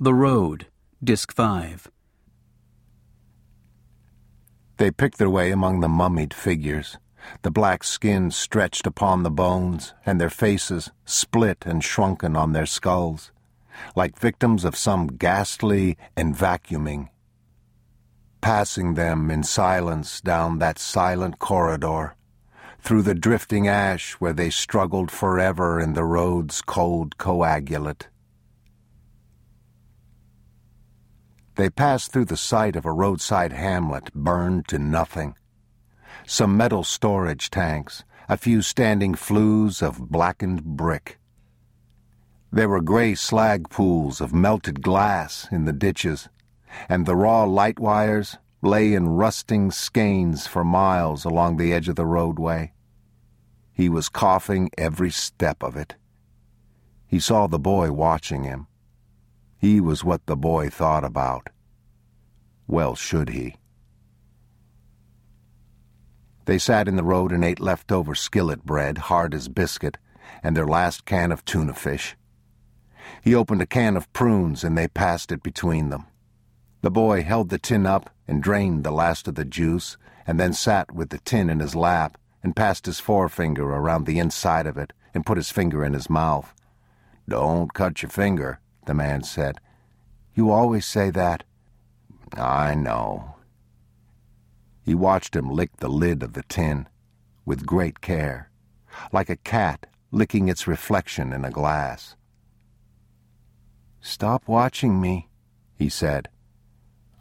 The Road, Disc 5. They picked their way among the mummied figures, the black skin stretched upon the bones, and their faces split and shrunken on their skulls, like victims of some ghastly envacuuming. Passing them in silence down that silent corridor, through the drifting ash where they struggled forever in the road's cold coagulate. They passed through the site of a roadside hamlet burned to nothing. Some metal storage tanks, a few standing flues of blackened brick. There were gray slag pools of melted glass in the ditches, and the raw light wires lay in rusting skeins for miles along the edge of the roadway. He was coughing every step of it. He saw the boy watching him. He was what the boy thought about. Well, should he? They sat in the road and ate leftover skillet bread, hard as biscuit, and their last can of tuna fish. He opened a can of prunes and they passed it between them. The boy held the tin up and drained the last of the juice, and then sat with the tin in his lap and passed his forefinger around the inside of it and put his finger in his mouth. Don't cut your finger, the man said. You always say that. I know. He watched him lick the lid of the tin with great care, like a cat licking its reflection in a glass. Stop watching me, he said.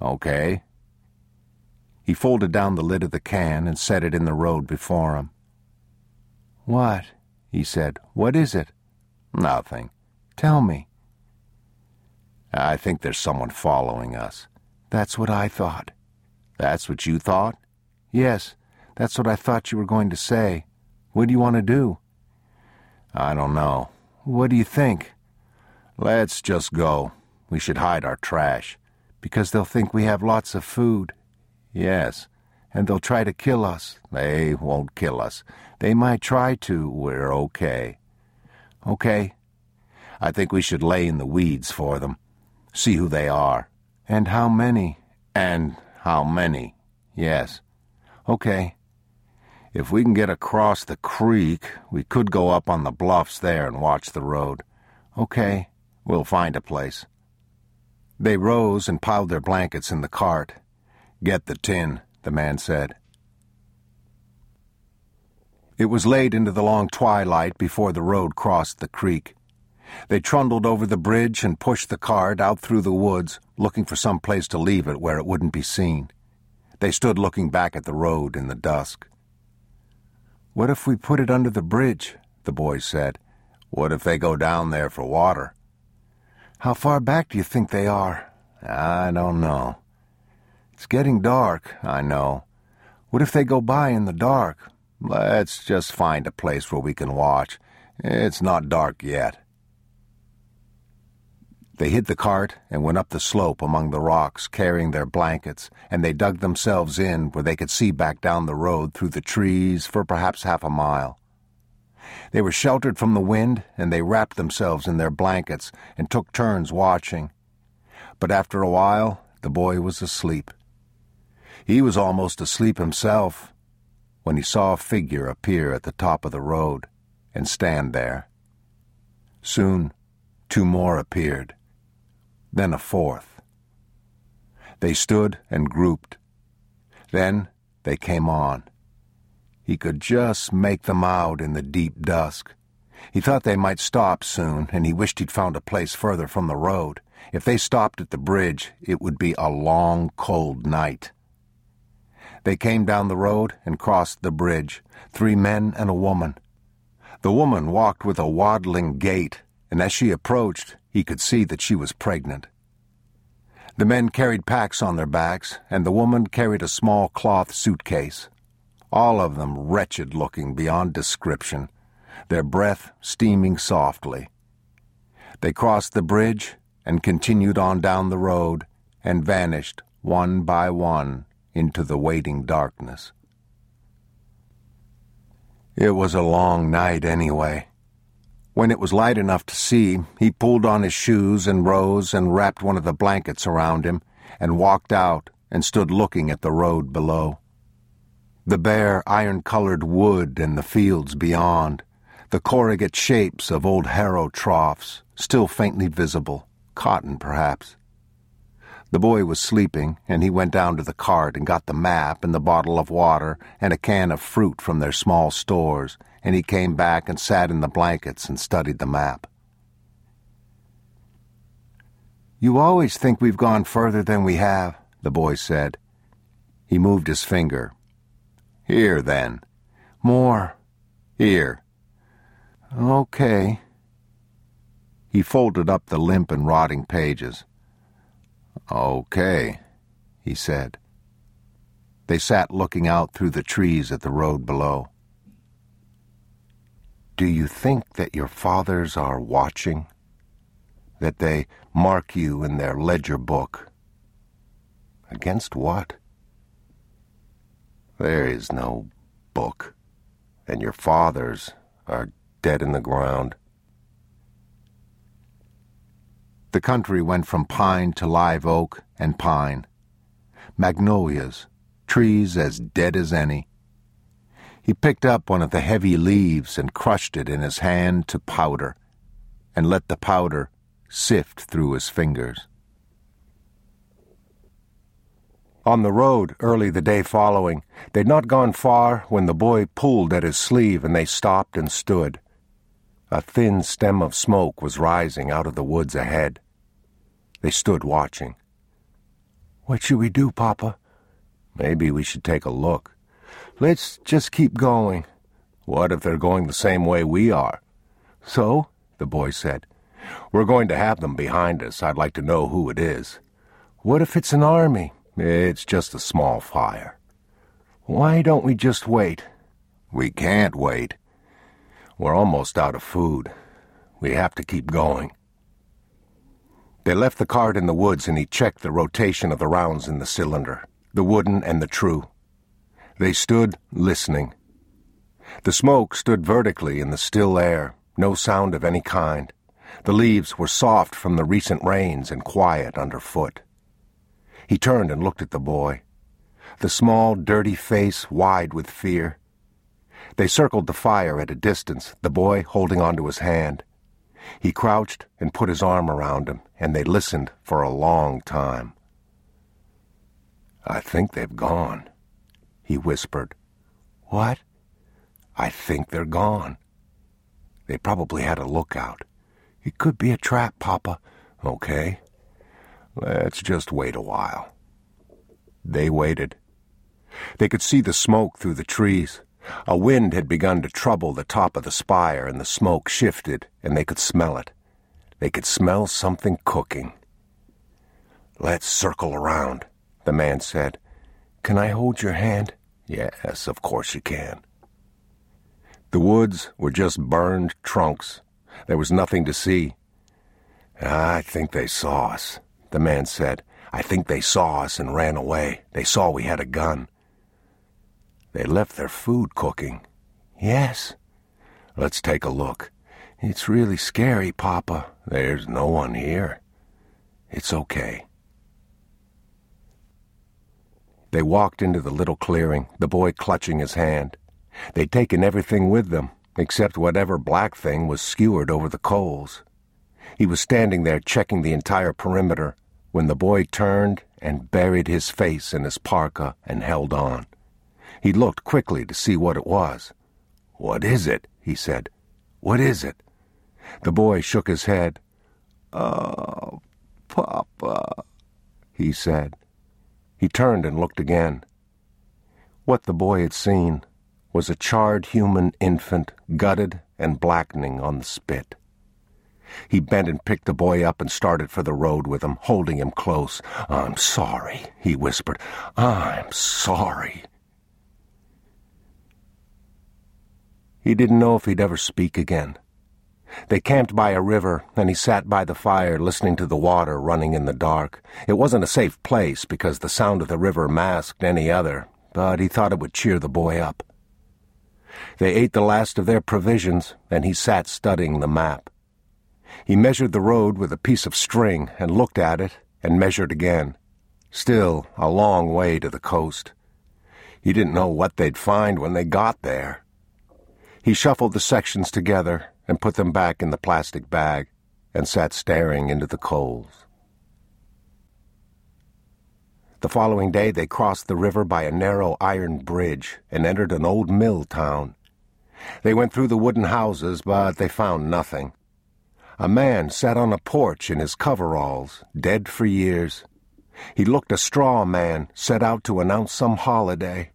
Okay. He folded down the lid of the can and set it in the road before him. What? he said. What is it? Nothing. Tell me. I think there's someone following us. That's what I thought. That's what you thought? Yes, that's what I thought you were going to say. What do you want to do? I don't know. What do you think? Let's just go. We should hide our trash. Because they'll think we have lots of food. Yes, and they'll try to kill us. They won't kill us. They might try to. We're okay. Okay. I think we should lay in the weeds for them. See who they are. And how many? And how many? Yes. Okay. If we can get across the creek, we could go up on the bluffs there and watch the road. Okay. We'll find a place. They rose and piled their blankets in the cart. Get the tin, the man said. It was late into the long twilight before the road crossed the creek. They trundled over the bridge and pushed the cart out through the woods, looking for some place to leave it where it wouldn't be seen. They stood looking back at the road in the dusk. What if we put it under the bridge? the boy said. What if they go down there for water? How far back do you think they are? I don't know. It's getting dark, I know. What if they go by in the dark? Let's just find a place where we can watch. It's not dark yet. They hid the cart and went up the slope among the rocks, carrying their blankets, and they dug themselves in where they could see back down the road through the trees for perhaps half a mile. They were sheltered from the wind, and they wrapped themselves in their blankets and took turns watching. But after a while, the boy was asleep. He was almost asleep himself when he saw a figure appear at the top of the road and stand there. Soon, two more appeared then a fourth. They stood and grouped. Then they came on. He could just make them out in the deep dusk. He thought they might stop soon, and he wished he'd found a place further from the road. If they stopped at the bridge, it would be a long, cold night. They came down the road and crossed the bridge, three men and a woman. The woman walked with a waddling gait, and as she approached, he could see that she was pregnant. The men carried packs on their backs, and the woman carried a small cloth suitcase. All of them wretched looking beyond description, their breath steaming softly. They crossed the bridge and continued on down the road and vanished one by one into the waiting darkness. It was a long night anyway. When it was light enough to see, he pulled on his shoes and rose and wrapped one of the blankets around him and walked out and stood looking at the road below. The bare, iron colored wood and the fields beyond, the corrugate shapes of old harrow troughs, still faintly visible, cotton perhaps. The boy was sleeping, and he went down to the cart and got the map and the bottle of water and a can of fruit from their small stores and he came back and sat in the blankets and studied the map. You always think we've gone further than we have, the boy said. He moved his finger. Here, then. More. Here. Okay. He folded up the limp and rotting pages. Okay, he said. They sat looking out through the trees at the road below. Do you think that your fathers are watching? That they mark you in their ledger book? Against what? There is no book, and your fathers are dead in the ground. The country went from pine to live oak and pine. Magnolias, trees as dead as any. He picked up one of the heavy leaves and crushed it in his hand to powder, and let the powder sift through his fingers. On the road, early the day following, they'd not gone far when the boy pulled at his sleeve and they stopped and stood. A thin stem of smoke was rising out of the woods ahead. They stood watching. What should we do, Papa? Maybe we should take a look. Let's just keep going. What if they're going the same way we are? So, the boy said, we're going to have them behind us. I'd like to know who it is. What if it's an army? It's just a small fire. Why don't we just wait? We can't wait. We're almost out of food. We have to keep going. They left the cart in the woods and he checked the rotation of the rounds in the cylinder, the wooden and the true. They stood listening. The smoke stood vertically in the still air, no sound of any kind. The leaves were soft from the recent rains and quiet underfoot. He turned and looked at the boy, the small, dirty face wide with fear. They circled the fire at a distance, the boy holding onto his hand. He crouched and put his arm around him, and they listened for a long time. I think they've gone, he whispered. What? I think they're gone. They probably had a lookout. It could be a trap, Papa. Okay. Let's just wait a while. They waited. They could see the smoke through the trees. A wind had begun to trouble the top of the spire, and the smoke shifted, and they could smell it. They could smell something cooking. Let's circle around, the man said. Can I hold your hand? Yes, of course you can. The woods were just burned trunks. There was nothing to see. I think they saw us, the man said. I think they saw us and ran away. They saw we had a gun. They left their food cooking. Yes. Let's take a look. It's really scary, Papa. There's no one here. It's okay. They walked into the little clearing, the boy clutching his hand. They'd taken everything with them, except whatever black thing was skewered over the coals. He was standing there checking the entire perimeter when the boy turned and buried his face in his parka and held on. He looked quickly to see what it was. What is it? he said. What is it? The boy shook his head. Oh, Papa, he said. He turned and looked again. What the boy had seen was a charred human infant, gutted and blackening on the spit. He bent and picked the boy up and started for the road with him, holding him close. I'm sorry, he whispered. I'm sorry. He didn't know if he'd ever speak again. They camped by a river, and he sat by the fire listening to the water running in the dark. It wasn't a safe place because the sound of the river masked any other, but he thought it would cheer the boy up. They ate the last of their provisions, and he sat studying the map. He measured the road with a piece of string and looked at it and measured again. Still a long way to the coast. He didn't know what they'd find when they got there. He shuffled the sections together and put them back in the plastic bag and sat staring into the coals. The following day they crossed the river by a narrow iron bridge and entered an old mill town. They went through the wooden houses, but they found nothing. A man sat on a porch in his coveralls, dead for years. He looked a straw man set out to announce some holiday.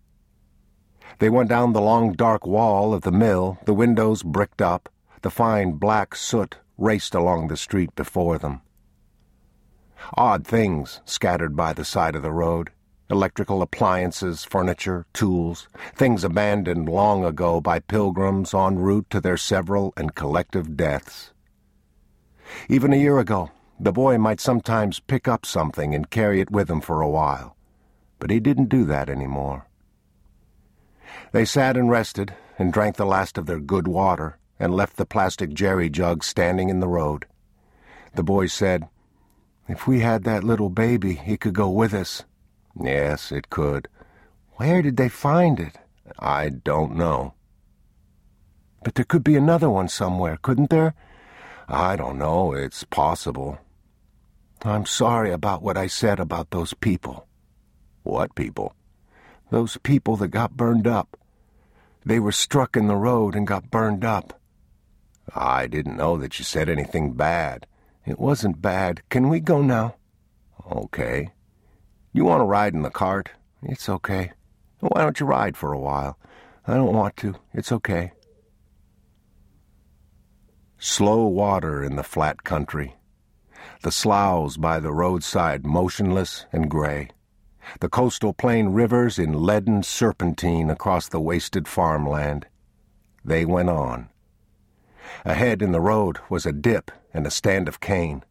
They went down the long dark wall of the mill, the windows bricked up, the fine black soot raced along the street before them. Odd things scattered by the side of the road electrical appliances, furniture, tools, things abandoned long ago by pilgrims en route to their several and collective deaths. Even a year ago, the boy might sometimes pick up something and carry it with him for a while, but he didn't do that anymore. They sat and rested and drank the last of their good water and left the plastic jerry jug standing in the road. The boy said, If we had that little baby, it could go with us. Yes, it could. Where did they find it? I don't know. But there could be another one somewhere, couldn't there? I don't know. It's possible. I'm sorry about what I said about those people. What people? Those people that got burned up. They were struck in the road and got burned up. I didn't know that you said anything bad. It wasn't bad. Can we go now? Okay. You want to ride in the cart? It's okay. Why don't you ride for a while? I don't want to. It's okay. Slow water in the flat country. The sloughs by the roadside motionless and gray. The coastal plain rivers in leaden serpentine across the wasted farmland. They went on. Ahead in the road was a dip and a stand of cane.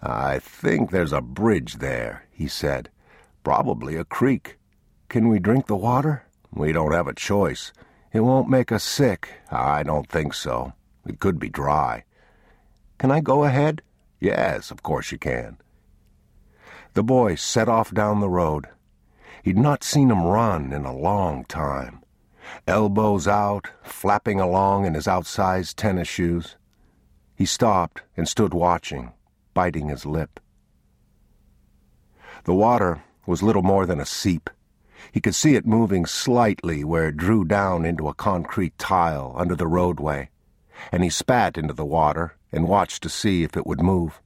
I think there's a bridge there, he said. Probably a creek. Can we drink the water? We don't have a choice. It won't make us sick. I don't think so. It could be dry. Can I go ahead? Yes, of course you can. The boy set off down the road. He'd not seen him run in a long time elbows out, flapping along in his outsized tennis shoes. He stopped and stood watching, biting his lip. The water was little more than a seep. He could see it moving slightly where it drew down into a concrete tile under the roadway, and he spat into the water and watched to see if it would move.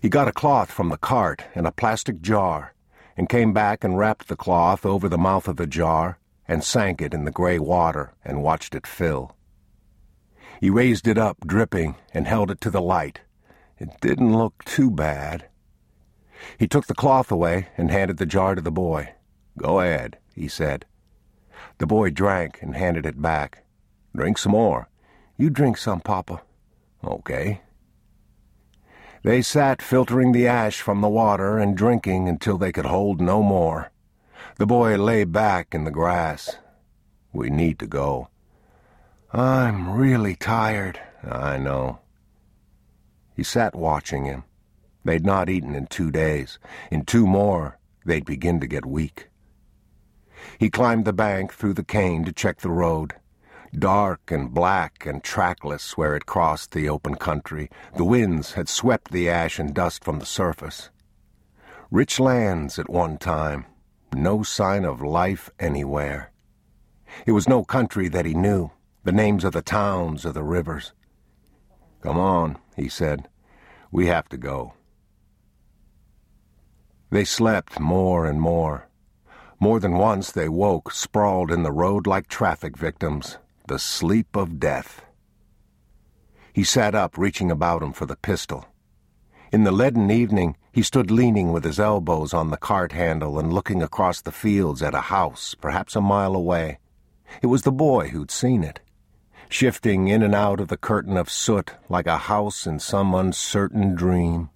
He got a cloth from the cart and a plastic jar and came back and wrapped the cloth over the mouth of the jar and sank it in the gray water and watched it fill. He raised it up, dripping, and held it to the light. It didn't look too bad. He took the cloth away and handed the jar to the boy. Go ahead, he said. The boy drank and handed it back. Drink some more. You drink some, Papa. Okay. They sat filtering the ash from the water and drinking until they could hold no more. The boy lay back in the grass. We need to go. I'm really tired. I know. He sat watching him. They'd not eaten in two days. In two more, they'd begin to get weak. He climbed the bank through the cane to check the road. Dark and black and trackless where it crossed the open country, the winds had swept the ash and dust from the surface. Rich lands at one time, no sign of life anywhere. It was no country that he knew, the names of the towns or the rivers. Come on, he said. We have to go. They slept more and more. More than once they woke, sprawled in the road like traffic victims, the sleep of death. He sat up, reaching about him for the pistol. In the leaden evening, he stood leaning with his elbows on the cart handle and looking across the fields at a house, perhaps a mile away. It was the boy who'd seen it, shifting in and out of the curtain of soot like a house in some uncertain dream.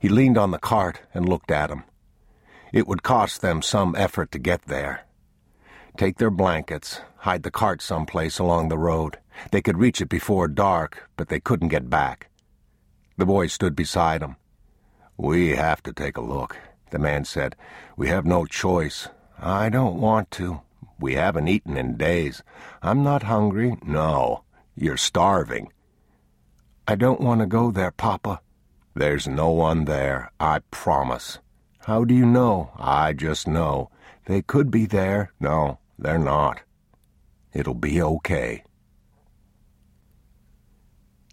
He leaned on the cart and looked at him. It would cost them some effort to get there. Take their blankets, hide the cart someplace along the road. They could reach it before dark, but they couldn't get back. The boy stood beside him. We have to take a look, the man said. We have no choice. I don't want to. We haven't eaten in days. I'm not hungry. No, you're starving. I don't want to go there, Papa. There's no one there, I promise. How do you know? I just know. They could be there. No, they're not. It'll be okay.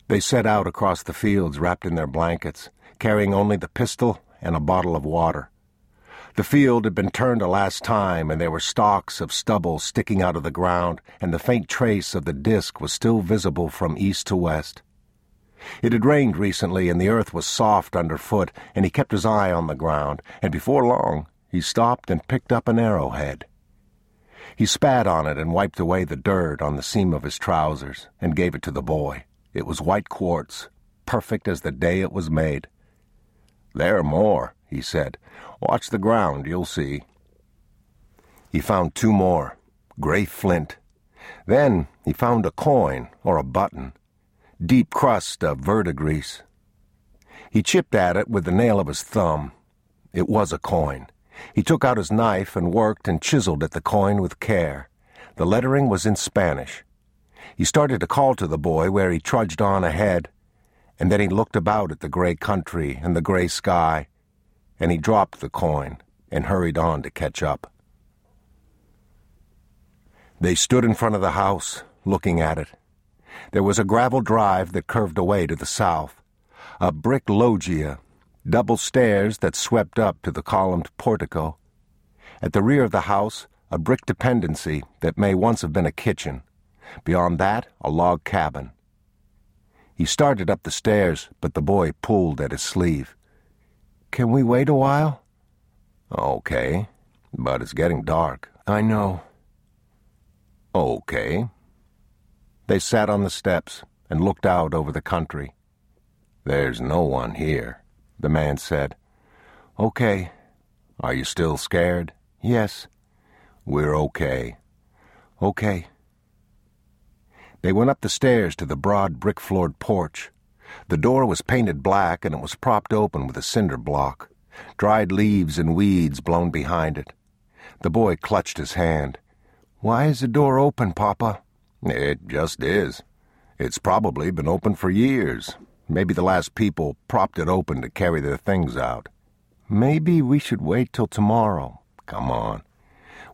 They set out across the fields wrapped in their blankets, carrying only the pistol and a bottle of water. The field had been turned a last time, and there were stalks of stubble sticking out of the ground, and the faint trace of the disk was still visible from east to west. It had rained recently, and the earth was soft underfoot, and he kept his eye on the ground, and before long he stopped and picked up an arrowhead. He spat on it and wiped away the dirt on the seam of his trousers, and gave it to the boy. It was white quartz, perfect as the day it was made. There are more, he said. Watch the ground, you'll see. He found two more, gray flint. Then he found a coin or a button, deep crust of verdigris. He chipped at it with the nail of his thumb. It was a coin. He took out his knife and worked and chiseled at the coin with care. The lettering was in Spanish. He started to call to the boy where he trudged on ahead, and then he looked about at the gray country and the gray sky and he dropped the coin and hurried on to catch up. They stood in front of the house, looking at it. There was a gravel drive that curved away to the south, a brick loggia, double stairs that swept up to the columned portico. At the rear of the house, a brick dependency that may once have been a kitchen. Beyond that, a log cabin. He started up the stairs, but the boy pulled at his sleeve. Can we wait a while? Okay, but it's getting dark. I know. Okay. They sat on the steps and looked out over the country. There's no one here, the man said. Okay. Are you still scared? Yes. We're okay. Okay. They went up the stairs to the broad brick floored porch. The door was painted black and it was propped open with a cinder block, dried leaves and weeds blown behind it. The boy clutched his hand. Why is the door open, Papa? It just is. It's probably been open for years. Maybe the last people propped it open to carry their things out. Maybe we should wait till tomorrow. Come on.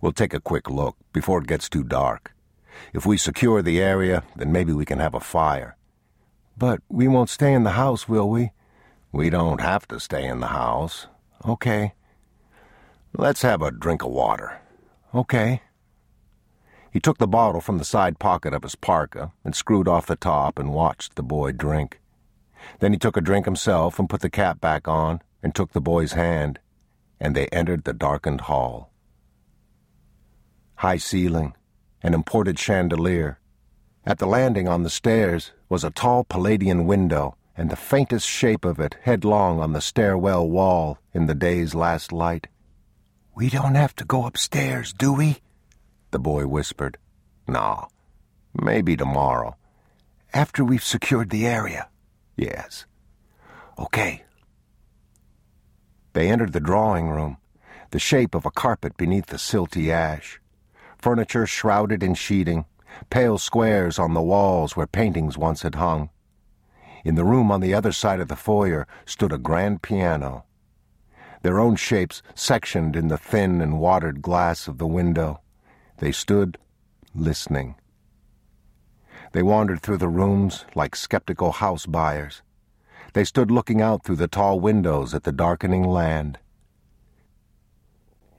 We'll take a quick look before it gets too dark. If we secure the area, then maybe we can have a fire. But we won't stay in the house, will we? We don't have to stay in the house. Okay. Let's have a drink of water. Okay. He took the bottle from the side pocket of his parka and screwed off the top and watched the boy drink. Then he took a drink himself and put the cap back on and took the boy's hand, and they entered the darkened hall. High ceiling, an imported chandelier, at the landing on the stairs was a tall Palladian window, and the faintest shape of it headlong on the stairwell wall in the day's last light. We don't have to go upstairs, do we? The boy whispered. No. Maybe tomorrow. After we've secured the area. Yes. Okay. They entered the drawing room, the shape of a carpet beneath the silty ash. Furniture shrouded in sheeting, pale squares on the walls where paintings once had hung. In the room on the other side of the foyer stood a grand piano, their own shapes sectioned in the thin and watered glass of the window. They stood, listening. They wandered through the rooms like skeptical house buyers. They stood looking out through the tall windows at the darkening land.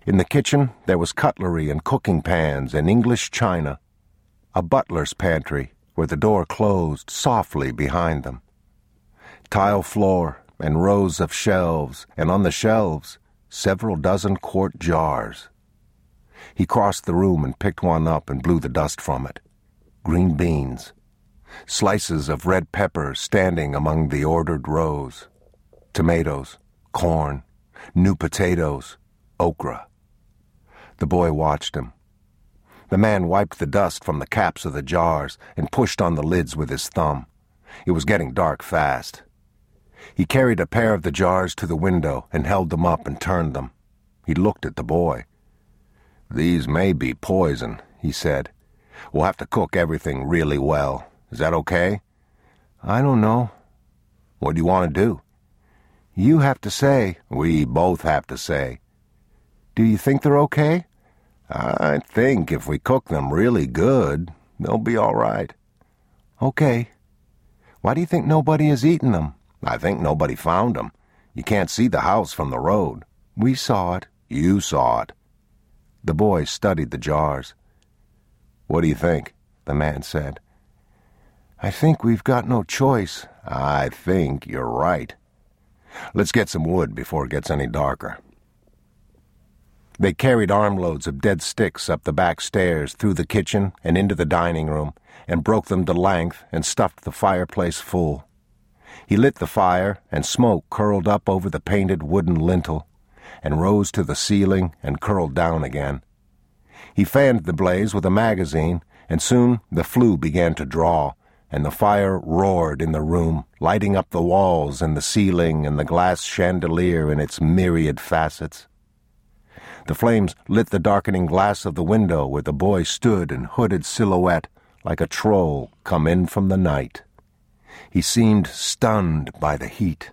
In the kitchen, there was cutlery and cooking pans and English china a butler's pantry where the door closed softly behind them. Tile floor and rows of shelves, and on the shelves, several dozen quart jars. He crossed the room and picked one up and blew the dust from it. Green beans, slices of red pepper standing among the ordered rows, tomatoes, corn, new potatoes, okra. The boy watched him. The man wiped the dust from the caps of the jars and pushed on the lids with his thumb. It was getting dark fast. He carried a pair of the jars to the window and held them up and turned them. He looked at the boy. These may be poison, he said. We'll have to cook everything really well. Is that okay? I don't know. What do you want to do? You have to say. We both have to say. Do you think they're okay? I think if we cook them really good, they'll be all right. Okay. Why do you think nobody has eaten them? I think nobody found them. You can't see the house from the road. We saw it. You saw it. The boy studied the jars. What do you think? the man said. I think we've got no choice. I think you're right. Let's get some wood before it gets any darker. They carried armloads of dead sticks up the back stairs, through the kitchen, and into the dining room, and broke them to length and stuffed the fireplace full. He lit the fire, and smoke curled up over the painted wooden lintel, and rose to the ceiling and curled down again. He fanned the blaze with a magazine, and soon the flue began to draw, and the fire roared in the room, lighting up the walls and the ceiling and the glass chandelier in its myriad facets. The flames lit the darkening glass of the window where the boy stood in hooded silhouette like a troll come in from the night. He seemed stunned by the heat.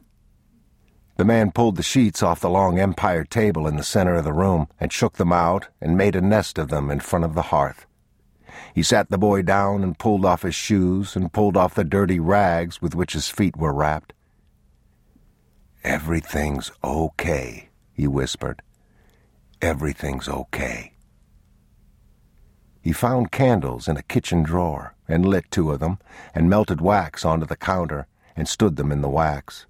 The man pulled the sheets off the long empire table in the center of the room and shook them out and made a nest of them in front of the hearth. He sat the boy down and pulled off his shoes and pulled off the dirty rags with which his feet were wrapped. Everything's okay, he whispered. Everything's okay. He found candles in a kitchen drawer and lit two of them and melted wax onto the counter and stood them in the wax.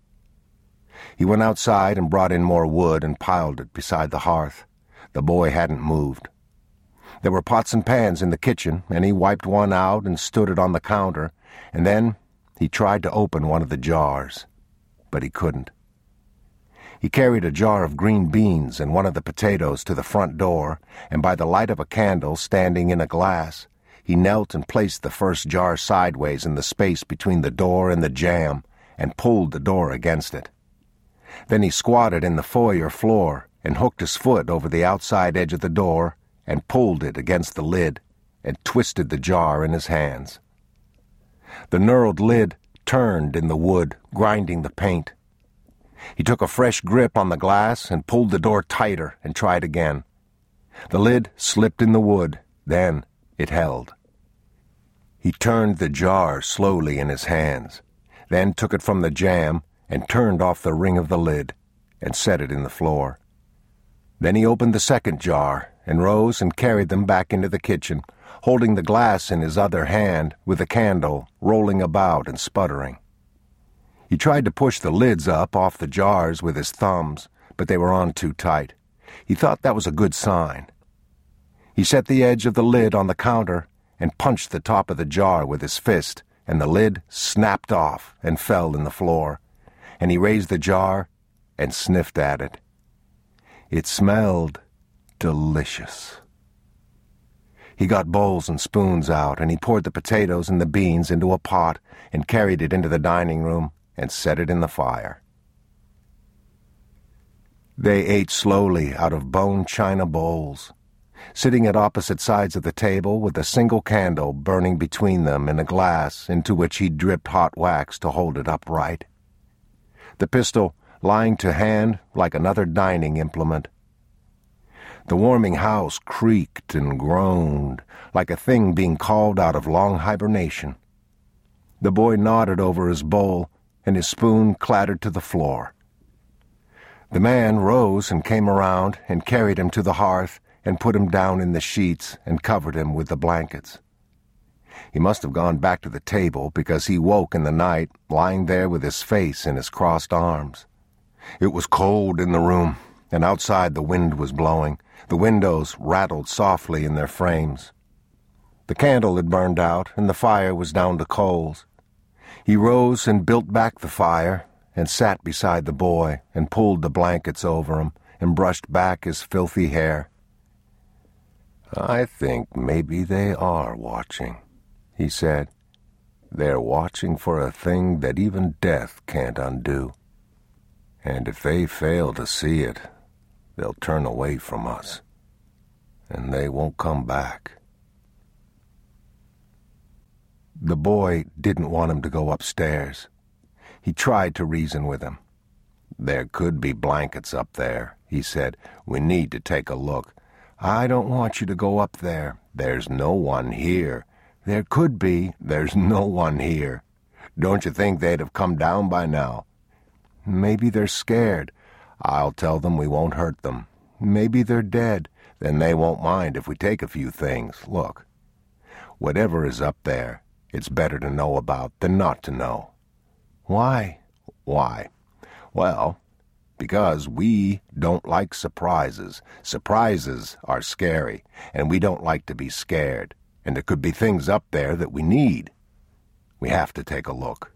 He went outside and brought in more wood and piled it beside the hearth. The boy hadn't moved. There were pots and pans in the kitchen, and he wiped one out and stood it on the counter, and then he tried to open one of the jars, but he couldn't. He carried a jar of green beans and one of the potatoes to the front door, and by the light of a candle standing in a glass, he knelt and placed the first jar sideways in the space between the door and the jamb, and pulled the door against it. Then he squatted in the foyer floor and hooked his foot over the outside edge of the door and pulled it against the lid and twisted the jar in his hands. The knurled lid turned in the wood, grinding the paint. He took a fresh grip on the glass and pulled the door tighter and tried again. The lid slipped in the wood, then it held. He turned the jar slowly in his hands, then took it from the jamb and turned off the ring of the lid and set it in the floor. Then he opened the second jar and rose and carried them back into the kitchen, holding the glass in his other hand with the candle rolling about and sputtering. He tried to push the lids up off the jars with his thumbs, but they were on too tight. He thought that was a good sign. He set the edge of the lid on the counter and punched the top of the jar with his fist, and the lid snapped off and fell in the floor. And he raised the jar and sniffed at it. It smelled delicious. He got bowls and spoons out, and he poured the potatoes and the beans into a pot and carried it into the dining room and set it in the fire. They ate slowly out of bone china bowls, sitting at opposite sides of the table with a single candle burning between them in a glass into which he dripped hot wax to hold it upright. The pistol lying to hand like another dining implement the warming house creaked and groaned like a thing being called out of long hibernation. The boy nodded over his bowl, and his spoon clattered to the floor. The man rose and came around and carried him to the hearth and put him down in the sheets and covered him with the blankets. He must have gone back to the table because he woke in the night lying there with his face in his crossed arms. It was cold in the room, and outside the wind was blowing, the windows rattled softly in their frames. The candle had burned out, and the fire was down to coals. He rose and built back the fire, and sat beside the boy, and pulled the blankets over him, and brushed back his filthy hair. I think maybe they are watching, he said. They're watching for a thing that even death can't undo. And if they fail to see it, they'll turn away from us. And they won't come back. The boy didn't want him to go upstairs. He tried to reason with him. There could be blankets up there, he said. We need to take a look. I don't want you to go up there. There's no one here. There could be. There's no one here. Don't you think they'd have come down by now? Maybe they're scared. I'll tell them we won't hurt them. Maybe they're dead. Then they won't mind if we take a few things. Look. Whatever is up there, it's better to know about than not to know. Why? Why? Well, because we don't like surprises. Surprises are scary, and we don't like to be scared. And there could be things up there that we need. We have to take a look.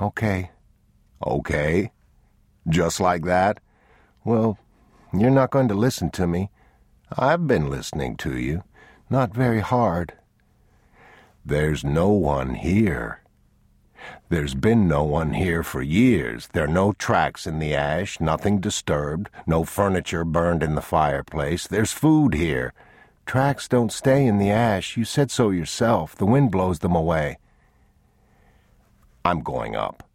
Okay. Okay. Just like that? Well, you're not going to listen to me. I've been listening to you. Not very hard. There's no one here. There's been no one here for years. There are no tracks in the ash, nothing disturbed, no furniture burned in the fireplace. There's food here. Tracks don't stay in the ash. You said so yourself. The wind blows them away. I'm going up.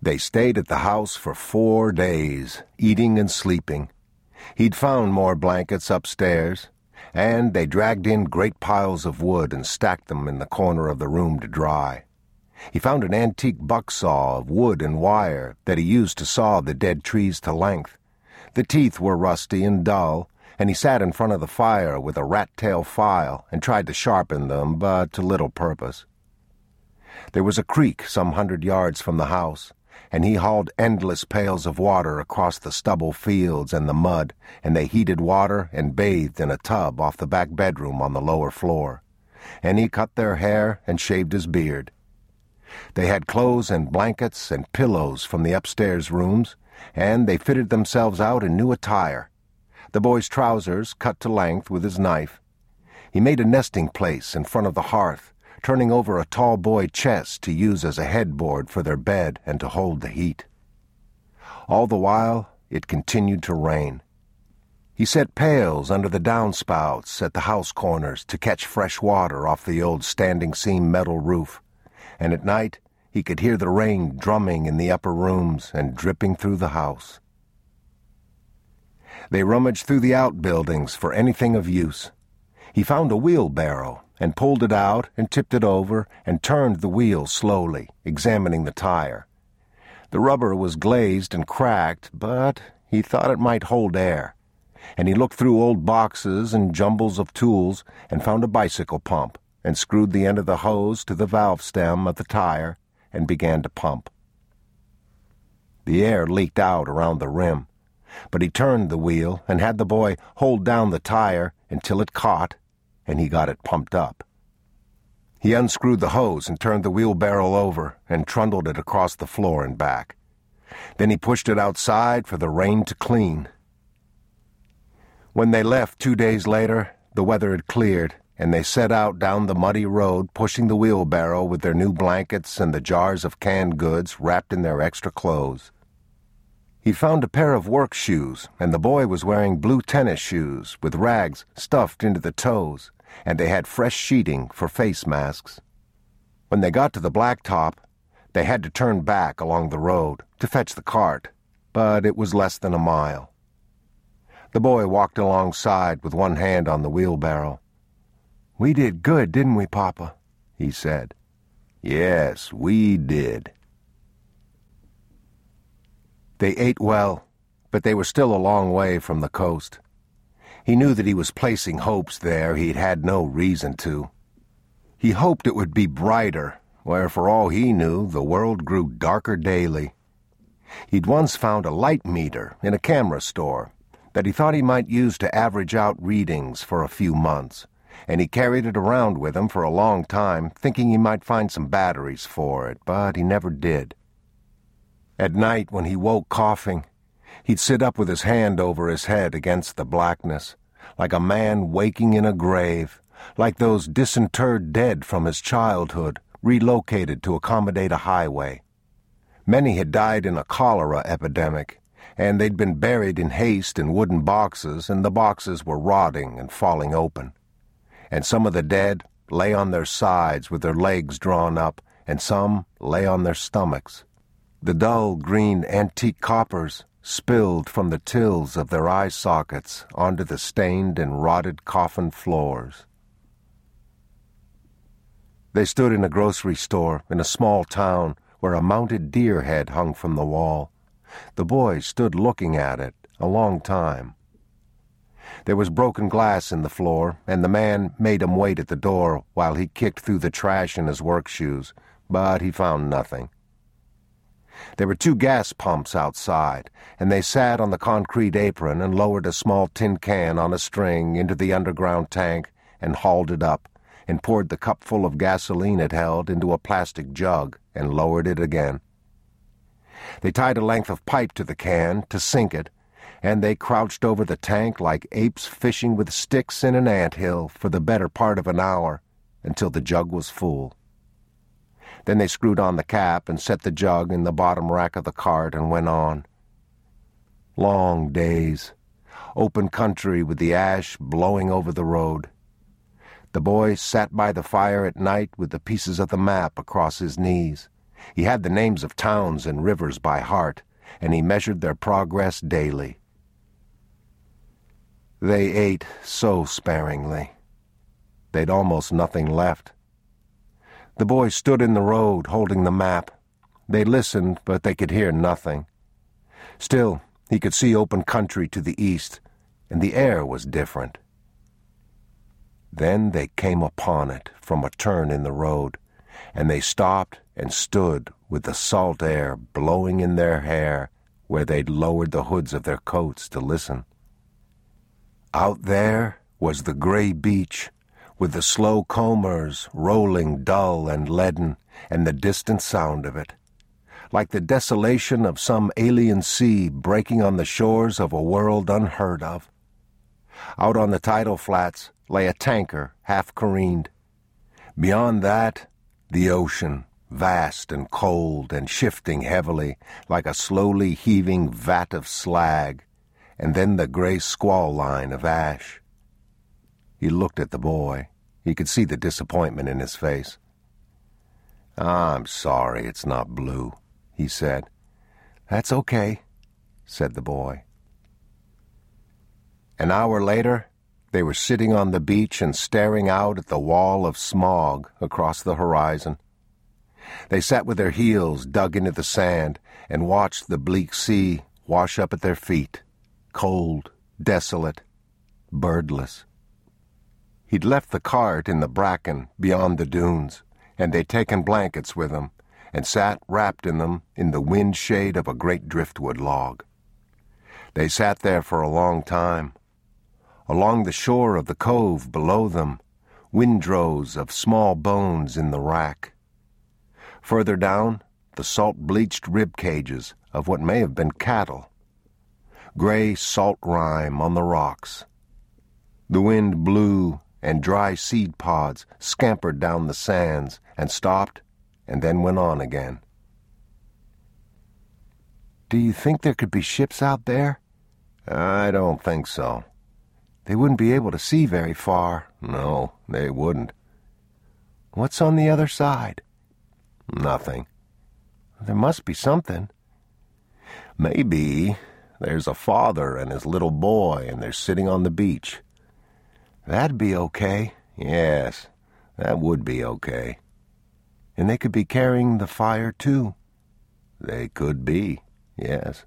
They stayed at the house for four days, eating and sleeping. He'd found more blankets upstairs and they dragged in great piles of wood and stacked them in the corner of the room to dry. He found an antique buck saw of wood and wire that he used to saw the dead trees to length. The teeth were rusty and dull, and he sat in front of the fire with a rat-tail file and tried to sharpen them, but to little purpose. There was a creek some hundred yards from the house, and he hauled endless pails of water across the stubble fields and the mud, and they heated water and bathed in a tub off the back bedroom on the lower floor. And he cut their hair and shaved his beard. They had clothes and blankets and pillows from the upstairs rooms, and they fitted themselves out in new attire. The boy's trousers cut to length with his knife. He made a nesting place in front of the hearth turning over a tall boy chest to use as a headboard for their bed and to hold the heat. All the while, it continued to rain. He set pails under the downspouts at the house corners to catch fresh water off the old standing seam metal roof, and at night he could hear the rain drumming in the upper rooms and dripping through the house. They rummaged through the outbuildings for anything of use. He found a wheelbarrow and pulled it out and tipped it over and turned the wheel slowly, examining the tire. The rubber was glazed and cracked, but he thought it might hold air. And he looked through old boxes and jumbles of tools and found a bicycle pump and screwed the end of the hose to the valve stem of the tire and began to pump. The air leaked out around the rim, but he turned the wheel and had the boy hold down the tire until it caught and he got it pumped up. He unscrewed the hose and turned the wheelbarrow over and trundled it across the floor and back. Then he pushed it outside for the rain to clean. When they left two days later, the weather had cleared, and they set out down the muddy road, pushing the wheelbarrow with their new blankets and the jars of canned goods wrapped in their extra clothes. He found a pair of work shoes, and the boy was wearing blue tennis shoes with rags stuffed into the toes and they had fresh sheeting for face masks. When they got to the blacktop, they had to turn back along the road to fetch the cart, but it was less than a mile. The boy walked alongside with one hand on the wheelbarrow. We did good, didn't we, Papa? he said. Yes, we did. They ate well, but they were still a long way from the coast. He knew that he was placing hopes there he'd had no reason to. He hoped it would be brighter, where for all he knew the world grew darker daily. He'd once found a light meter in a camera store that he thought he might use to average out readings for a few months, and he carried it around with him for a long time, thinking he might find some batteries for it, but he never did. At night, when he woke coughing, He'd sit up with his hand over his head against the blackness, like a man waking in a grave, like those disinterred dead from his childhood, relocated to accommodate a highway. Many had died in a cholera epidemic, and they'd been buried in haste in wooden boxes, and the boxes were rotting and falling open. And some of the dead lay on their sides with their legs drawn up, and some lay on their stomachs. The dull green antique coppers spilled from the tills of their eye sockets onto the stained and rotted coffin floors. They stood in a grocery store in a small town where a mounted deer head hung from the wall. The boy stood looking at it a long time. There was broken glass in the floor, and the man made him wait at the door while he kicked through the trash in his work shoes, but he found nothing. There were two gas pumps outside, and they sat on the concrete apron and lowered a small tin can on a string into the underground tank and hauled it up and poured the cupful of gasoline it held into a plastic jug and lowered it again. They tied a length of pipe to the can to sink it, and they crouched over the tank like apes fishing with sticks in an ant hill for the better part of an hour until the jug was full. Then they screwed on the cap and set the jug in the bottom rack of the cart and went on. Long days, open country with the ash blowing over the road. The boy sat by the fire at night with the pieces of the map across his knees. He had the names of towns and rivers by heart, and he measured their progress daily. They ate so sparingly. They'd almost nothing left. The boy stood in the road, holding the map. They listened, but they could hear nothing. Still, he could see open country to the east, and the air was different. Then they came upon it from a turn in the road, and they stopped and stood with the salt air blowing in their hair where they'd lowered the hoods of their coats to listen. Out there was the gray beach, with the slow combers rolling dull and leaden, and the distant sound of it, like the desolation of some alien sea breaking on the shores of a world unheard of. Out on the tidal flats, lay a tanker, half careened. Beyond that, the ocean, vast and cold and shifting heavily like a slowly heaving vat of slag, and then the gray squall line of ash. He looked at the boy. He could see the disappointment in his face. I'm sorry it's not blue, he said. That's okay, said the boy. An hour later, they were sitting on the beach and staring out at the wall of smog across the horizon. They sat with their heels dug into the sand and watched the bleak sea wash up at their feet, cold, desolate, birdless. He'd left the cart in the bracken beyond the dunes, and they'd taken blankets with them and sat wrapped in them in the wind shade of a great driftwood log. They sat there for a long time, Along the shore of the cove below them, windrows of small bones in the wrack. Further down, the salt bleached rib cages of what may have been cattle. Gray salt rime on the rocks. The wind blew, and dry seed pods scampered down the sands and stopped and then went on again. Do you think there could be ships out there? I don't think so. They wouldn't be able to see very far. No, they wouldn't. What's on the other side? Nothing. There must be something. Maybe there's a father and his little boy, and they're sitting on the beach. That'd be okay. Yes, that would be okay. And they could be carrying the fire, too. They could be, yes.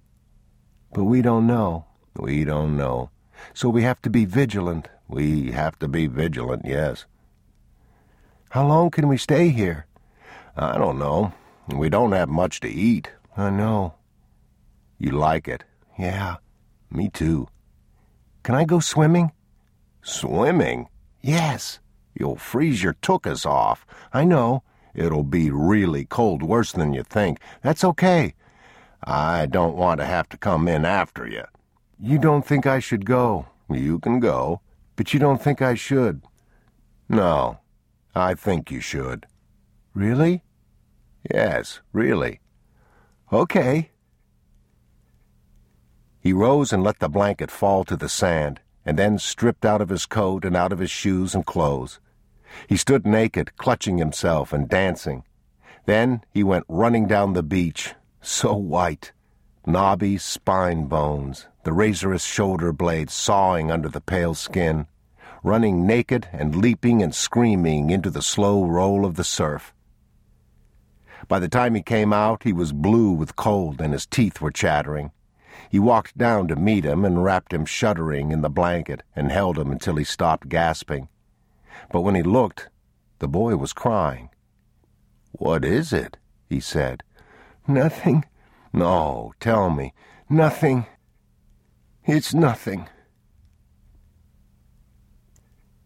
But we don't know. We don't know. So we have to be vigilant. We have to be vigilant, yes. How long can we stay here? I don't know. We don't have much to eat. I know. You like it? Yeah, me too. Can I go swimming? Swimming? Yes. You'll freeze your tuchus off. I know. It'll be really cold, worse than you think. That's okay. I don't want to have to come in after you. You don't think I should go? You can go, but you don't think I should? No, I think you should. Really? Yes, really. Okay. He rose and let the blanket fall to the sand, and then stripped out of his coat and out of his shoes and clothes. He stood naked, clutching himself and dancing. Then he went running down the beach, so white, knobby spine bones, the razorous shoulder blades sawing under the pale skin, running naked and leaping and screaming into the slow roll of the surf. By the time he came out, he was blue with cold and his teeth were chattering. He walked down to meet him and wrapped him shuddering in the blanket and held him until he stopped gasping. But when he looked, the boy was crying. What is it? he said. Nothing. No, tell me. Nothing. It's nothing.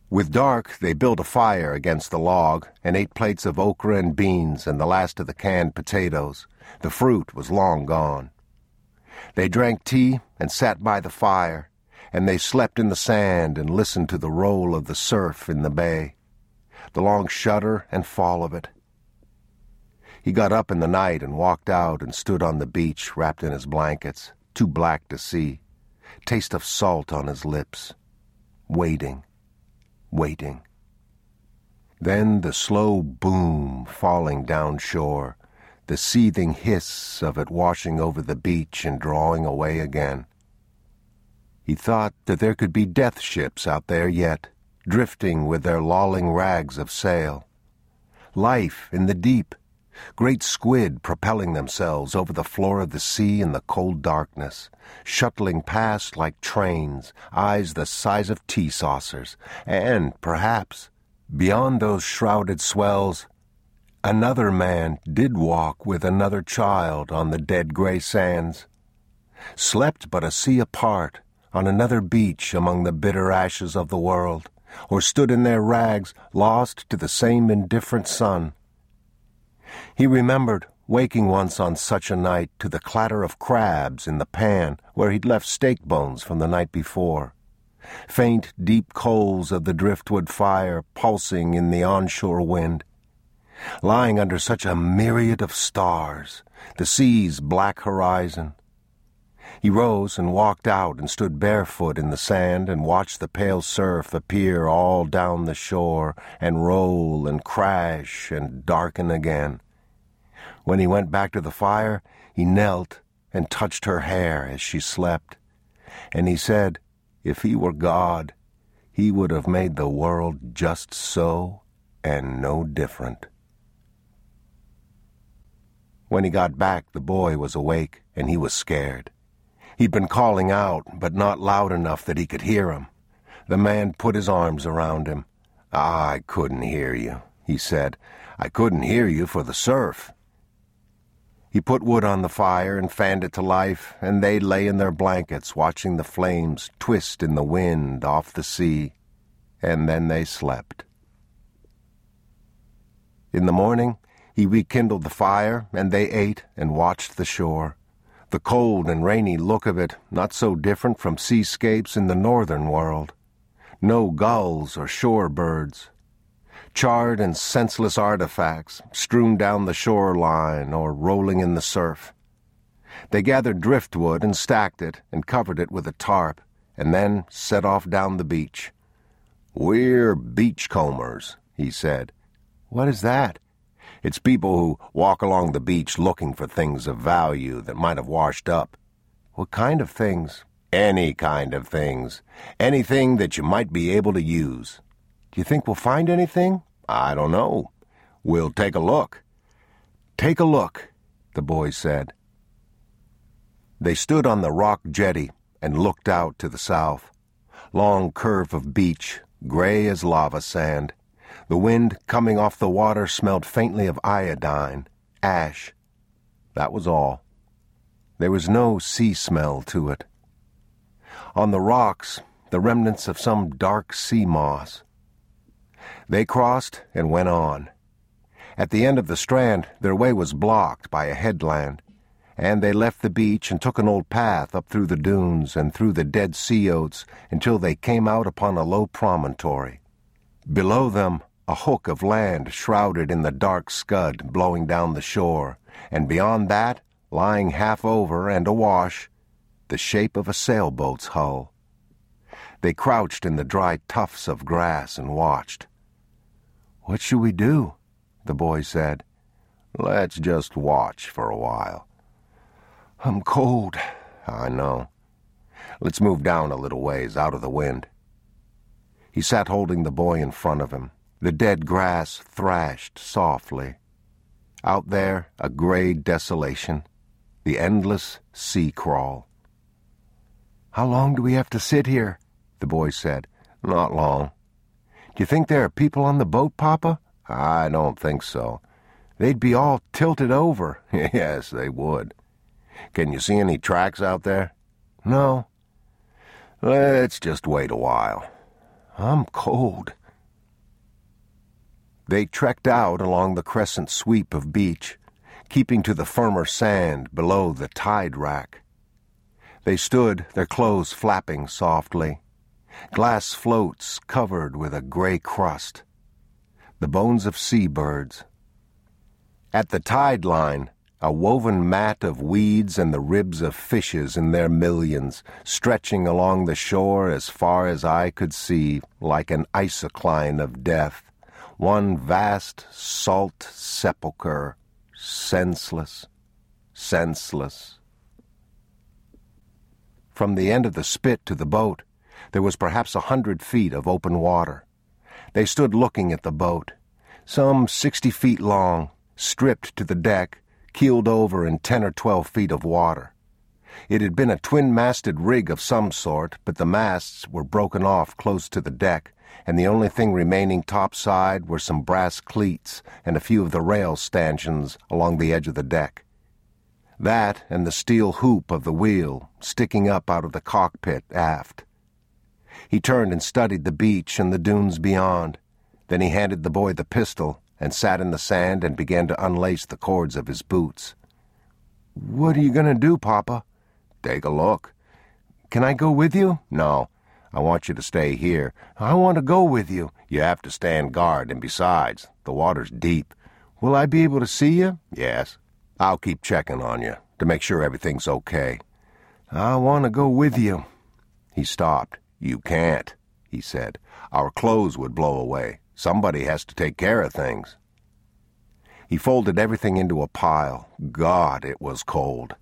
With dark, they built a fire against the log and ate plates of okra and beans and the last of the canned potatoes. The fruit was long gone. They drank tea and sat by the fire, and they slept in the sand and listened to the roll of the surf in the bay, the long shudder and fall of it. He got up in the night and walked out and stood on the beach wrapped in his blankets, too black to see, taste of salt on his lips, waiting, waiting. Then the slow boom falling down shore, the seething hiss of it washing over the beach and drawing away again. He thought that there could be death ships out there yet, drifting with their lolling rags of sail. Life in the deep, great squid propelling themselves over the floor of the sea in the cold darkness, shuttling past like trains, eyes the size of tea saucers, and, perhaps, beyond those shrouded swells, Another man did walk with another child on the dead gray sands, slept but a sea apart on another beach among the bitter ashes of the world, or stood in their rags lost to the same indifferent sun. He remembered waking once on such a night to the clatter of crabs in the pan where he'd left steak bones from the night before. Faint, deep coals of the driftwood fire pulsing in the onshore wind lying under such a myriad of stars, the sea's black horizon. He rose and walked out and stood barefoot in the sand and watched the pale surf appear all down the shore and roll and crash and darken again. When he went back to the fire, he knelt and touched her hair as she slept. And he said, if he were God, he would have made the world just so and no different. When he got back, the boy was awake, and he was scared. He'd been calling out, but not loud enough that he could hear him. The man put his arms around him. I couldn't hear you, he said. I couldn't hear you for the surf. He put wood on the fire and fanned it to life, and they lay in their blankets watching the flames twist in the wind off the sea, and then they slept. In the morning, he rekindled the fire, and they ate and watched the shore. The cold and rainy look of it not so different from seascapes in the northern world. No gulls or shore birds. Charred and senseless artifacts strewn down the shoreline or rolling in the surf. They gathered driftwood and stacked it and covered it with a tarp, and then set off down the beach. We're beachcombers, he said. What is that? It's people who walk along the beach looking for things of value that might have washed up. What kind of things? Any kind of things. Anything that you might be able to use. Do you think we'll find anything? I don't know. We'll take a look. Take a look, the boy said. They stood on the rock jetty and looked out to the south. Long curve of beach, gray as lava sand. The wind coming off the water smelled faintly of iodine, ash. That was all. There was no sea smell to it. On the rocks, the remnants of some dark sea moss. They crossed and went on. At the end of the strand, their way was blocked by a headland, and they left the beach and took an old path up through the dunes and through the dead sea oats until they came out upon a low promontory. Below them, a hook of land shrouded in the dark scud blowing down the shore, and beyond that, lying half over and awash, the shape of a sailboat's hull. They crouched in the dry tufts of grass and watched. What should we do? the boy said. Let's just watch for a while. I'm cold. I know. Let's move down a little ways out of the wind. He sat holding the boy in front of him. The dead grass thrashed softly. Out there, a gray desolation, the endless sea crawl. How long do we have to sit here? the boy said. Not long. Do you think there are people on the boat, Papa? I don't think so. They'd be all tilted over. yes, they would. Can you see any tracks out there? No. Let's just wait a while. I'm cold. They trekked out along the crescent sweep of beach, keeping to the firmer sand below the tide wrack. They stood, their clothes flapping softly, glass floats covered with a gray crust, the bones of seabirds. At the tide line, a woven mat of weeds and the ribs of fishes in their millions, stretching along the shore as far as I could see, like an isocline of death, one vast salt sepulchre, senseless, senseless. From the end of the spit to the boat, there was perhaps a hundred feet of open water. They stood looking at the boat, some sixty feet long, stripped to the deck, keeled over in ten or twelve feet of water. It had been a twin-masted rig of some sort, but the masts were broken off close to the deck, and the only thing remaining topside were some brass cleats and a few of the rail stanchions along the edge of the deck. That and the steel hoop of the wheel sticking up out of the cockpit aft. He turned and studied the beach and the dunes beyond. Then he handed the boy the pistol and sat in the sand and began to unlace the cords of his boots. What are you going to do, Papa? Take a look. Can I go with you? No. I want you to stay here. I want to go with you. You have to stand guard, and besides, the water's deep. Will I be able to see you? Yes. I'll keep checking on you to make sure everything's okay. I want to go with you. He stopped. You can't, he said. Our clothes would blow away. Somebody has to take care of things. He folded everything into a pile. God, it was cold.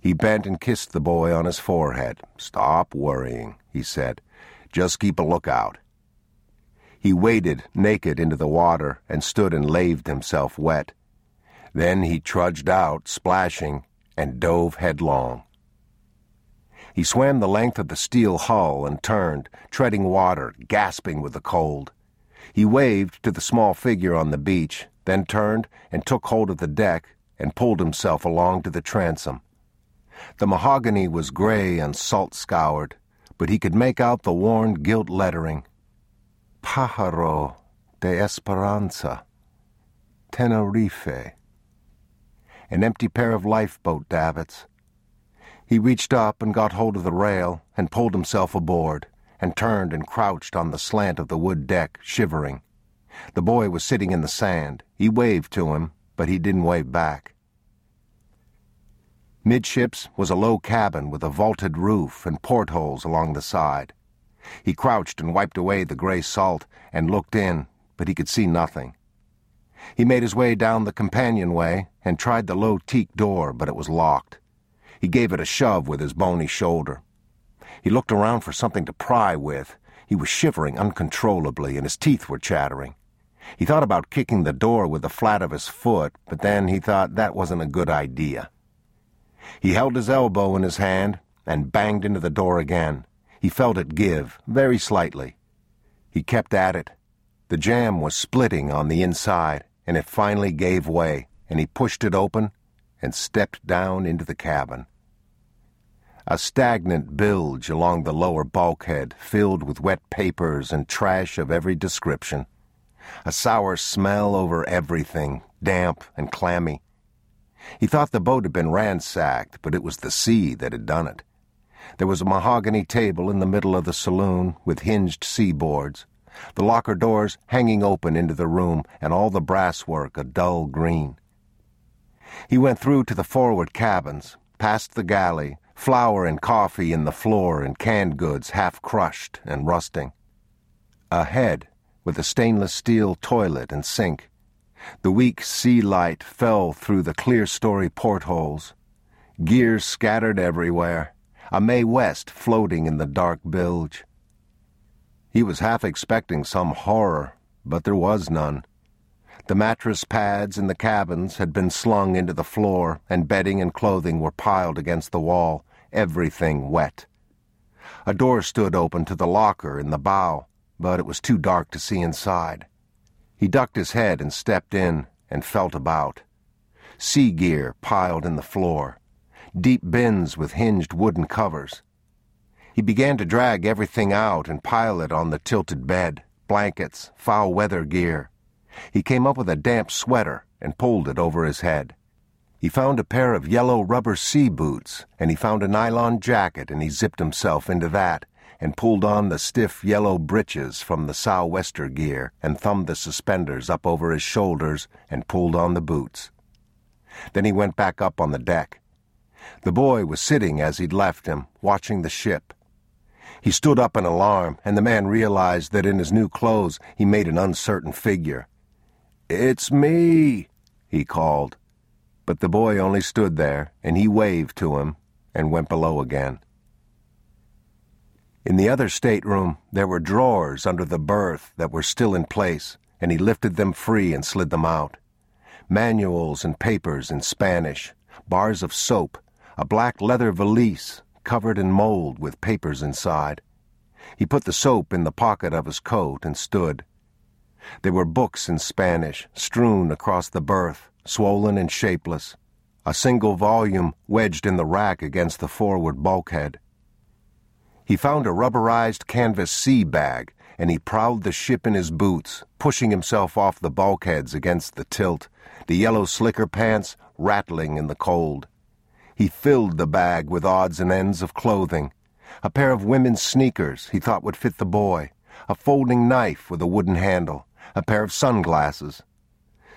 He bent and kissed the boy on his forehead. Stop worrying, he said. Just keep a lookout. He waded naked into the water and stood and laved himself wet. Then he trudged out, splashing, and dove headlong. He swam the length of the steel hull and turned, treading water, gasping with the cold. He waved to the small figure on the beach, then turned and took hold of the deck and pulled himself along to the transom. The mahogany was gray and salt scoured, but he could make out the worn gilt lettering. Pájaro de Esperanza, Tenerife. An empty pair of lifeboat davits. He reached up and got hold of the rail and pulled himself aboard and turned and crouched on the slant of the wood deck, shivering. The boy was sitting in the sand. He waved to him, but he didn't wave back. Midships was a low cabin with a vaulted roof and portholes along the side. He crouched and wiped away the gray salt and looked in, but he could see nothing. He made his way down the companionway and tried the low teak door, but it was locked. He gave it a shove with his bony shoulder. He looked around for something to pry with. He was shivering uncontrollably, and his teeth were chattering. He thought about kicking the door with the flat of his foot, but then he thought that wasn't a good idea. He held his elbow in his hand and banged into the door again. He felt it give, very slightly. He kept at it. The jamb was splitting on the inside, and it finally gave way, and he pushed it open and stepped down into the cabin. A stagnant bilge along the lower bulkhead, filled with wet papers and trash of every description. A sour smell over everything, damp and clammy. He thought the boat had been ransacked, but it was the sea that had done it. There was a mahogany table in the middle of the saloon with hinged sea-boards, the locker doors hanging open into the room, and all the brasswork a dull green. He went through to the forward cabins, past the galley, flour and coffee in the floor and canned goods half crushed and rusting. Ahead, with a stainless steel toilet and sink, the weak sea light fell through the clerestory portholes. Gear scattered everywhere, a Mae West floating in the dark bilge. He was half expecting some horror, but there was none. The mattress pads in the cabins had been slung into the floor, and bedding and clothing were piled against the wall, everything wet. A door stood open to the locker in the bow, but it was too dark to see inside. He ducked his head and stepped in and felt about. Sea gear piled in the floor, deep bins with hinged wooden covers. He began to drag everything out and pile it on the tilted bed blankets, foul weather gear, he came up with a damp sweater and pulled it over his head. He found a pair of yellow rubber sea boots, and he found a nylon jacket, and he zipped himself into that, and pulled on the stiff yellow breeches from the sou'wester gear, and thumbed the suspenders up over his shoulders, and pulled on the boots. Then he went back up on the deck. The boy was sitting as he'd left him, watching the ship. He stood up in alarm, and the man realized that in his new clothes he made an uncertain figure. It's me, he called. But the boy only stood there, and he waved to him and went below again. In the other stateroom, there were drawers under the berth that were still in place, and he lifted them free and slid them out. Manuals and papers in Spanish, bars of soap, a black leather valise covered in mold with papers inside. He put the soap in the pocket of his coat and stood. There were books in Spanish strewn across the berth, swollen and shapeless, a single volume wedged in the rack against the forward bulkhead. He found a rubberized canvas sea bag, and he prowled the ship in his boots, pushing himself off the bulkheads against the tilt, the yellow slicker pants rattling in the cold. He filled the bag with odds and ends of clothing. A pair of women's sneakers he thought would fit the boy, a folding knife with a wooden handle, a pair of sunglasses.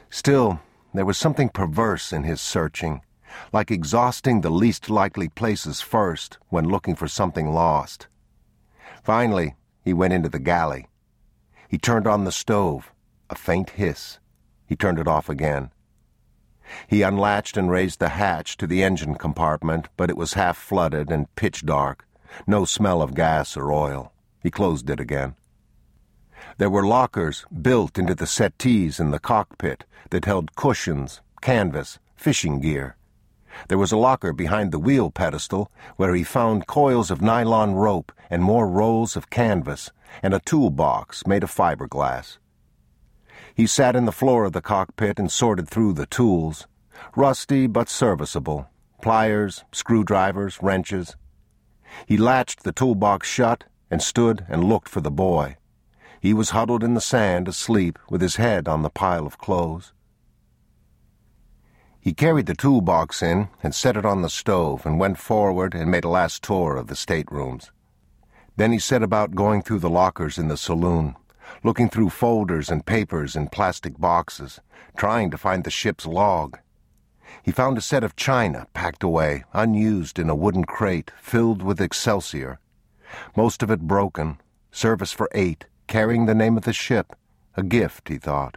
Still, there was something perverse in his searching, like exhausting the least likely places first when looking for something lost. Finally, he went into the galley. He turned on the stove. A faint hiss. He turned it off again. He unlatched and raised the hatch to the engine compartment, but it was half flooded and pitch dark. No smell of gas or oil. He closed it again. There were lockers built into the settees in the cockpit that held cushions, canvas, fishing gear. There was a locker behind the wheel pedestal where he found coils of nylon rope and more rolls of canvas and a toolbox made of fiberglass. He sat in the floor of the cockpit and sorted through the tools, rusty but serviceable, pliers, screwdrivers, wrenches. He latched the toolbox shut and stood and looked for the boy. He was huddled in the sand asleep with his head on the pile of clothes. He carried the toolbox in and set it on the stove and went forward and made a last tour of the staterooms. Then he set about going through the lockers in the saloon, looking through folders and papers and plastic boxes, trying to find the ship's log. He found a set of china packed away, unused in a wooden crate filled with excelsior, most of it broken, service for eight, carrying the name of the ship, a gift, he thought.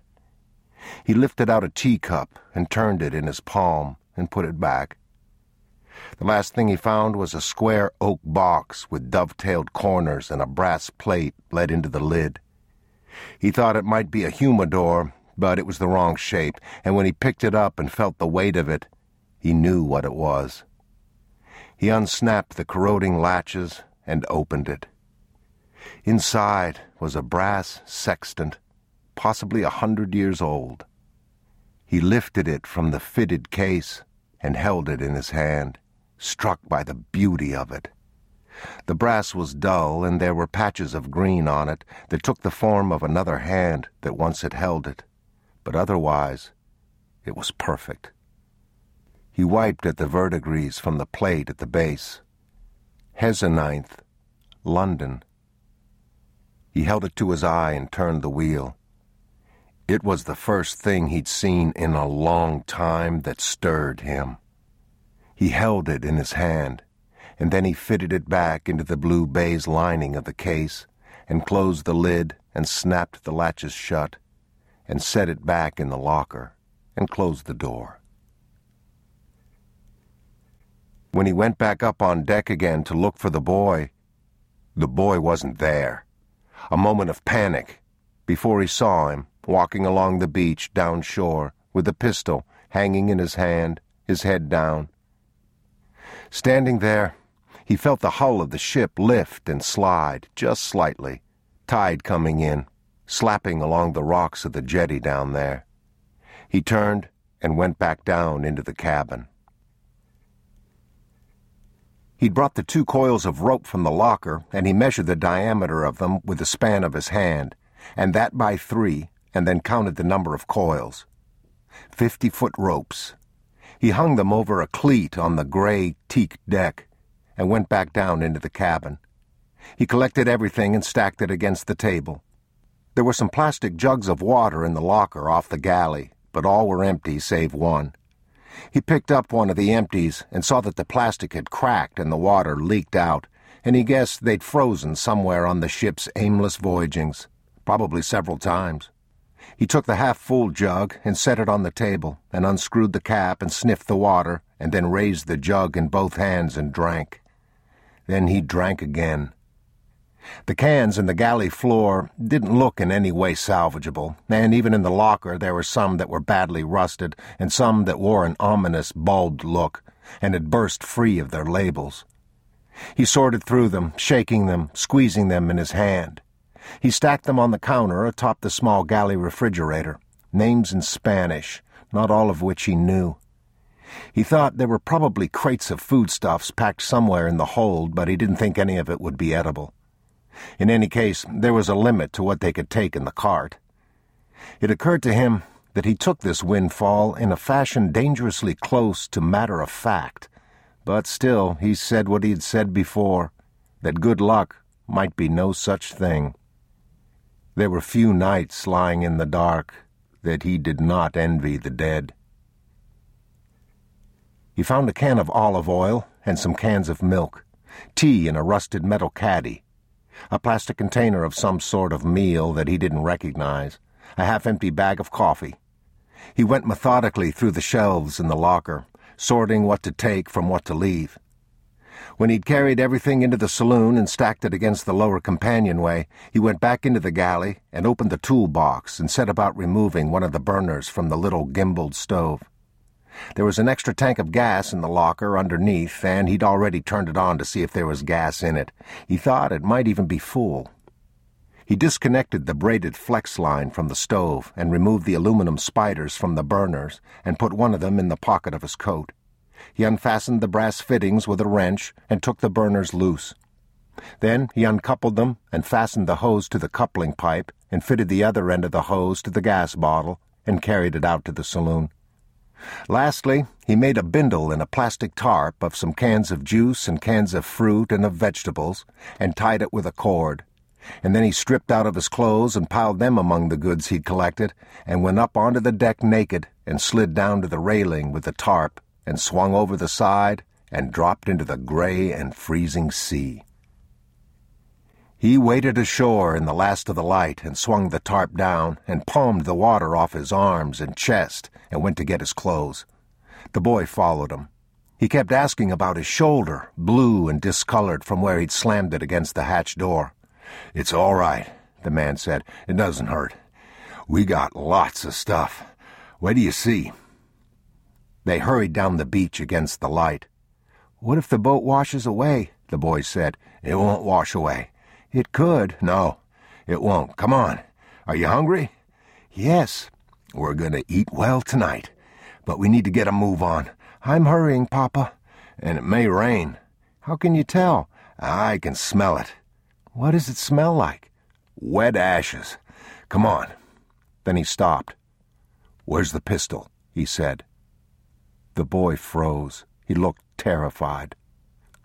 He lifted out a teacup and turned it in his palm and put it back. The last thing he found was a square oak box with dovetailed corners and a brass plate let into the lid. He thought it might be a humidor, but it was the wrong shape, and when he picked it up and felt the weight of it, he knew what it was. He unsnapped the corroding latches and opened it. Inside was a brass sextant, possibly a hundred years old. He lifted it from the fitted case and held it in his hand, struck by the beauty of it. The brass was dull, and there were patches of green on it that took the form of another hand that once had held it, but otherwise it was perfect. He wiped at the verdigris from the plate at the base. Hezzanith, London. He held it to his eye and turned the wheel. It was the first thing he'd seen in a long time that stirred him. He held it in his hand, and then he fitted it back into the blue baize lining of the case, and closed the lid and snapped the latches shut, and set it back in the locker, and closed the door. When he went back up on deck again to look for the boy, the boy wasn't there. A moment of panic before he saw him walking along the beach down shore with a pistol hanging in his hand, his head down. Standing there, he felt the hull of the ship lift and slide just slightly, tide coming in, slapping along the rocks of the jetty down there. He turned and went back down into the cabin. He'd brought the two coils of rope from the locker, and he measured the diameter of them with the span of his hand, and that by three, and then counted the number of coils. Fifty foot ropes. He hung them over a cleat on the gray teak deck and went back down into the cabin. He collected everything and stacked it against the table. There were some plastic jugs of water in the locker off the galley, but all were empty save one. He picked up one of the empties and saw that the plastic had cracked and the water leaked out, and he guessed they'd frozen somewhere on the ship's aimless voyagings, probably several times. He took the half full jug and set it on the table, and unscrewed the cap and sniffed the water, and then raised the jug in both hands and drank. Then he drank again. The cans in the galley floor didn't look in any way salvageable, and even in the locker there were some that were badly rusted, and some that wore an ominous, bulbed look, and had burst free of their labels. He sorted through them, shaking them, squeezing them in his hand. He stacked them on the counter atop the small galley refrigerator, names in Spanish, not all of which he knew. He thought there were probably crates of foodstuffs packed somewhere in the hold, but he didn't think any of it would be edible. In any case, there was a limit to what they could take in the cart. It occurred to him that he took this windfall in a fashion dangerously close to matter of fact, but still he said what he had said before that good luck might be no such thing. There were few nights lying in the dark that he did not envy the dead. He found a can of olive oil and some cans of milk, tea in a rusted metal caddy, a plastic container of some sort of meal that he didn't recognize, a half empty bag of coffee. He went methodically through the shelves in the locker, sorting what to take from what to leave. When he'd carried everything into the saloon and stacked it against the lower companionway, he went back into the galley and opened the toolbox and set about removing one of the burners from the little gimbaled stove. There was an extra tank of gas in the locker underneath, and he'd already turned it on to see if there was gas in it. He thought it might even be full. He disconnected the braided flex line from the stove and removed the aluminum spiders from the burners and put one of them in the pocket of his coat. He unfastened the brass fittings with a wrench and took the burners loose. Then he uncoupled them and fastened the hose to the coupling pipe and fitted the other end of the hose to the gas bottle and carried it out to the saloon. Lastly, he made a bindle in a plastic tarp of some cans of juice and cans of fruit and of vegetables and tied it with a cord. And then he stripped out of his clothes and piled them among the goods he'd collected and went up onto the deck naked and slid down to the railing with the tarp and swung over the side and dropped into the gray and freezing sea. He waded ashore in the last of the light and swung the tarp down and palmed the water off his arms and chest and went to get his clothes. The boy followed him. He kept asking about his shoulder, blue and discolored from where he'd slammed it against the hatch door. It's all right, the man said. It doesn't hurt. We got lots of stuff. What do you see? They hurried down the beach against the light. What if the boat washes away? the boy said. It won't wash away. It could. No, it won't. Come on. Are you hungry? Yes. We're going to eat well tonight, but we need to get a move on. I'm hurrying, Papa. And it may rain. How can you tell? I can smell it. What does it smell like? Wet ashes. Come on. Then he stopped. Where's the pistol? he said. The boy froze. He looked terrified.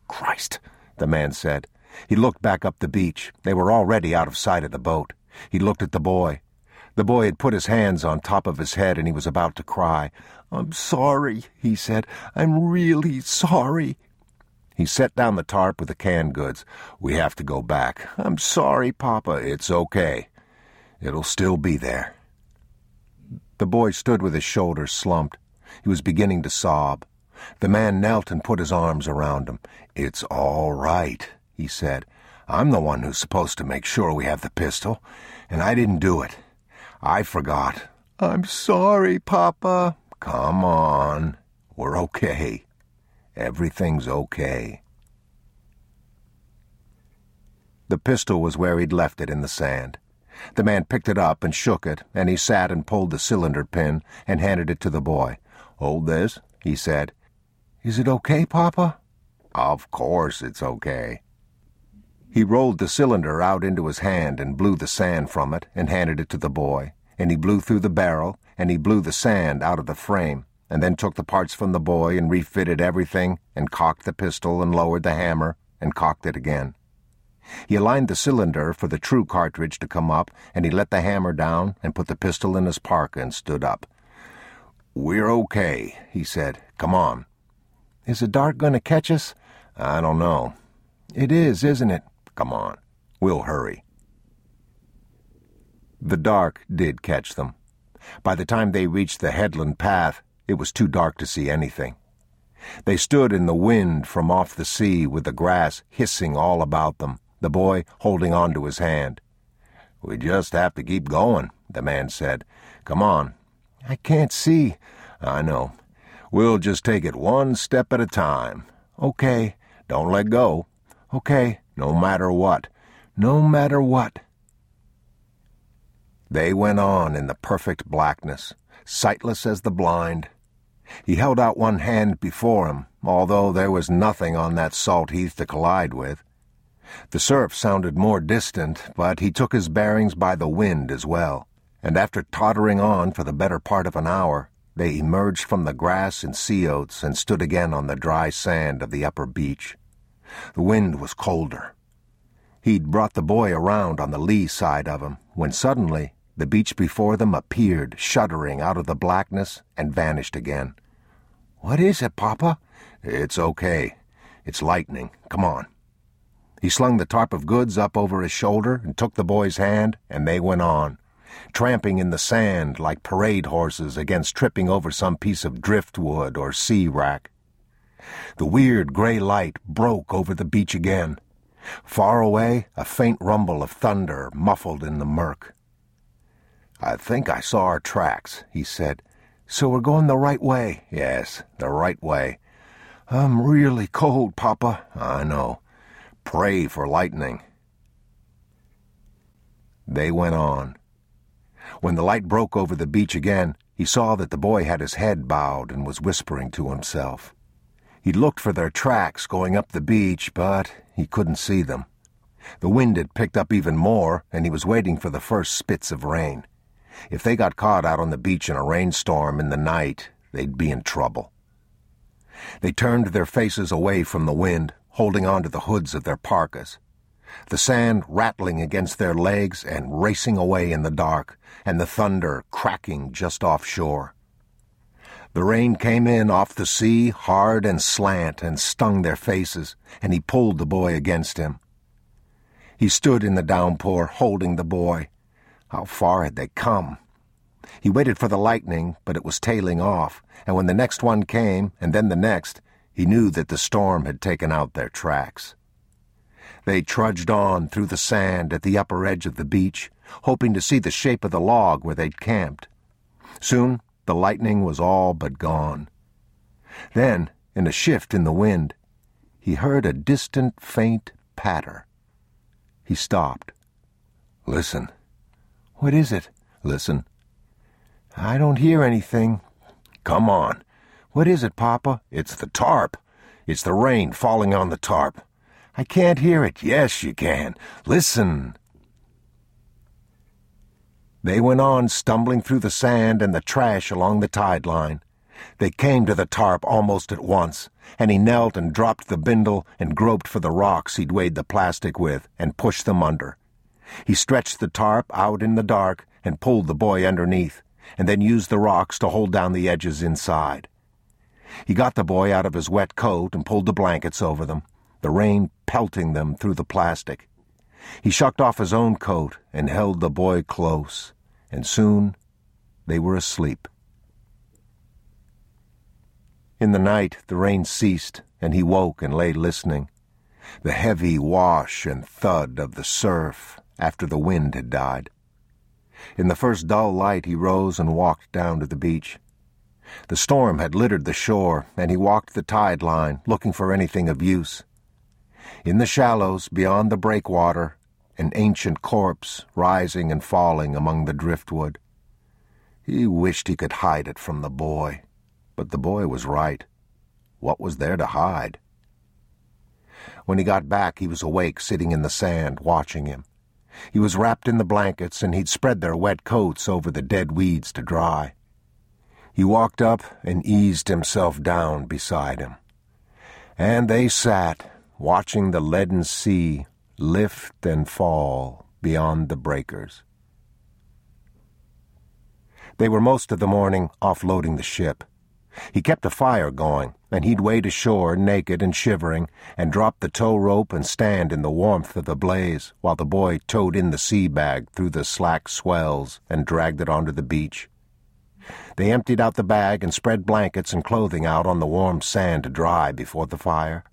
Christ, the man said. He looked back up the beach. They were already out of sight of the boat. He looked at the boy. The boy had put his hands on top of his head and he was about to cry. I'm sorry, he said. I'm really sorry. He set down the tarp with the canned goods. We have to go back. I'm sorry, Papa. It's okay. It'll still be there. The boy stood with his shoulders slumped. He was beginning to sob. The man knelt and put his arms around him. It's all right, he said. I'm the one who's supposed to make sure we have the pistol, and I didn't do it. I forgot. I'm sorry, Papa. Come on. We're okay. Everything's okay. The pistol was where he'd left it in the sand. The man picked it up and shook it, and he sat and pulled the cylinder pin and handed it to the boy. Hold this, he said. Is it okay, Papa? Of course it's okay. He rolled the cylinder out into his hand and blew the sand from it and handed it to the boy, and he blew through the barrel, and he blew the sand out of the frame, and then took the parts from the boy and refitted everything, and cocked the pistol and lowered the hammer, and cocked it again. He aligned the cylinder for the true cartridge to come up, and he let the hammer down and put the pistol in his parka and stood up. We're okay, he said. Come on. Is the dark going to catch us? I don't know. It is, isn't it? Come on. We'll hurry. The dark did catch them. By the time they reached the headland path, it was too dark to see anything. They stood in the wind from off the sea with the grass hissing all about them, the boy holding on to his hand. We just have to keep going, the man said. Come on. I can't see. I know. We'll just take it one step at a time. Okay. Don't let go. Okay. No matter what. No matter what. They went on in the perfect blackness, sightless as the blind. He held out one hand before him, although there was nothing on that salt heath to collide with. The surf sounded more distant, but he took his bearings by the wind as well, and after tottering on for the better part of an hour, they emerged from the grass and sea oats and stood again on the dry sand of the upper beach. The wind was colder. He'd brought the boy around on the lee side of him when suddenly the beach before them appeared, shuddering out of the blackness, and vanished again. What is it, Papa? It's okay. It's lightning. Come on. He slung the tarp of goods up over his shoulder and took the boy's hand, and they went on, tramping in the sand like parade horses against tripping over some piece of driftwood or sea wrack. The weird gray light broke over the beach again. Far away, a faint rumble of thunder muffled in the murk. I think I saw our tracks, he said. So we're going the right way? Yes, the right way. I'm really cold, Papa. I know. Pray for lightning. They went on. When the light broke over the beach again, he saw that the boy had his head bowed and was whispering to himself. He looked for their tracks going up the beach, but he couldn't see them. The wind had picked up even more, and he was waiting for the first spits of rain. If they got caught out on the beach in a rainstorm in the night, they'd be in trouble. They turned their faces away from the wind, holding on to the hoods of their parkas. The sand rattling against their legs and racing away in the dark, and the thunder cracking just offshore. The rain came in off the sea hard and slant and stung their faces, and he pulled the boy against him. He stood in the downpour, holding the boy. How far had they come? He waited for the lightning, but it was tailing off, and when the next one came, and then the next, he knew that the storm had taken out their tracks. They trudged on through the sand at the upper edge of the beach, hoping to see the shape of the log where they'd camped. Soon the lightning was all but gone. Then, in a shift in the wind, he heard a distant, faint patter. He stopped. Listen. What is it? Listen. I don't hear anything. Come on. What is it, Papa? It's the tarp. It's the rain falling on the tarp. I can't hear it. Yes, you can. Listen. They went on stumbling through the sand and the trash along the tide line. They came to the tarp almost at once, and he knelt and dropped the bindle and groped for the rocks he'd weighed the plastic with and pushed them under. He stretched the tarp out in the dark and pulled the boy underneath, and then used the rocks to hold down the edges inside. He got the boy out of his wet coat and pulled the blankets over them, the rain pelting them through the plastic. He shucked off his own coat and held the boy close, and soon they were asleep. In the night, the rain ceased, and he woke and lay listening. The heavy wash and thud of the surf after the wind had died. In the first dull light, he rose and walked down to the beach. The storm had littered the shore, and he walked the tide line, looking for anything of use. In the shallows, beyond the breakwater, an ancient corpse rising and falling among the driftwood. He wished he could hide it from the boy. But the boy was right. What was there to hide? When he got back, he was awake, sitting in the sand, watching him. He was wrapped in the blankets, and he'd spread their wet coats over the dead weeds to dry. He walked up and eased himself down beside him. And they sat, watching the leaden sea lift and fall beyond the breakers. They were most of the morning offloading the ship. He kept a fire going, and he'd wade ashore naked and shivering, and drop the tow rope and stand in the warmth of the blaze while the boy towed in the sea bag through the slack swells and dragged it onto the beach. They emptied out the bag and spread blankets and clothing out on the warm sand to dry before the fire.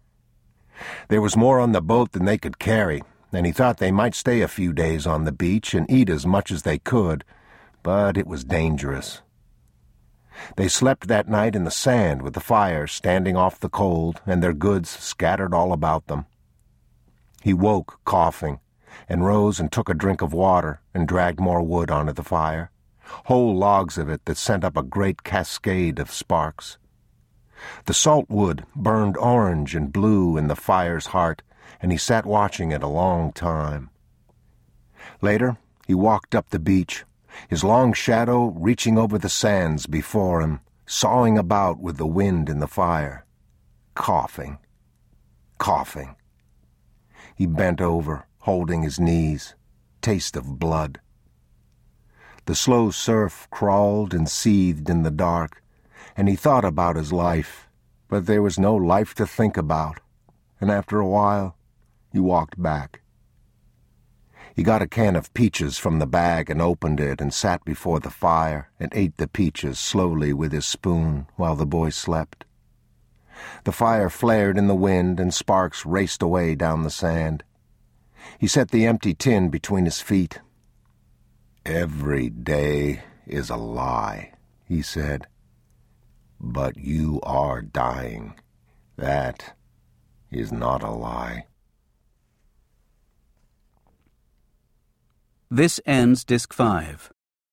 There was more on the boat than they could carry, and he thought they might stay a few days on the beach and eat as much as they could, but it was dangerous. They slept that night in the sand with the fire standing off the cold and their goods scattered all about them. He woke, coughing, and rose and took a drink of water and dragged more wood onto the fire, whole logs of it that sent up a great cascade of sparks. The salt wood burned orange and blue in the fire's heart, and he sat watching it a long time. Later, he walked up the beach, his long shadow reaching over the sands before him, sawing about with the wind in the fire, coughing, coughing. He bent over, holding his knees, taste of blood. The slow surf crawled and seethed in the dark, and he thought about his life, but there was no life to think about, and after a while he walked back. He got a can of peaches from the bag and opened it and sat before the fire and ate the peaches slowly with his spoon while the boy slept. The fire flared in the wind and sparks raced away down the sand. He set the empty tin between his feet. Every day is a lie, he said. But you are dying. That is not a lie. This ends Disc 5.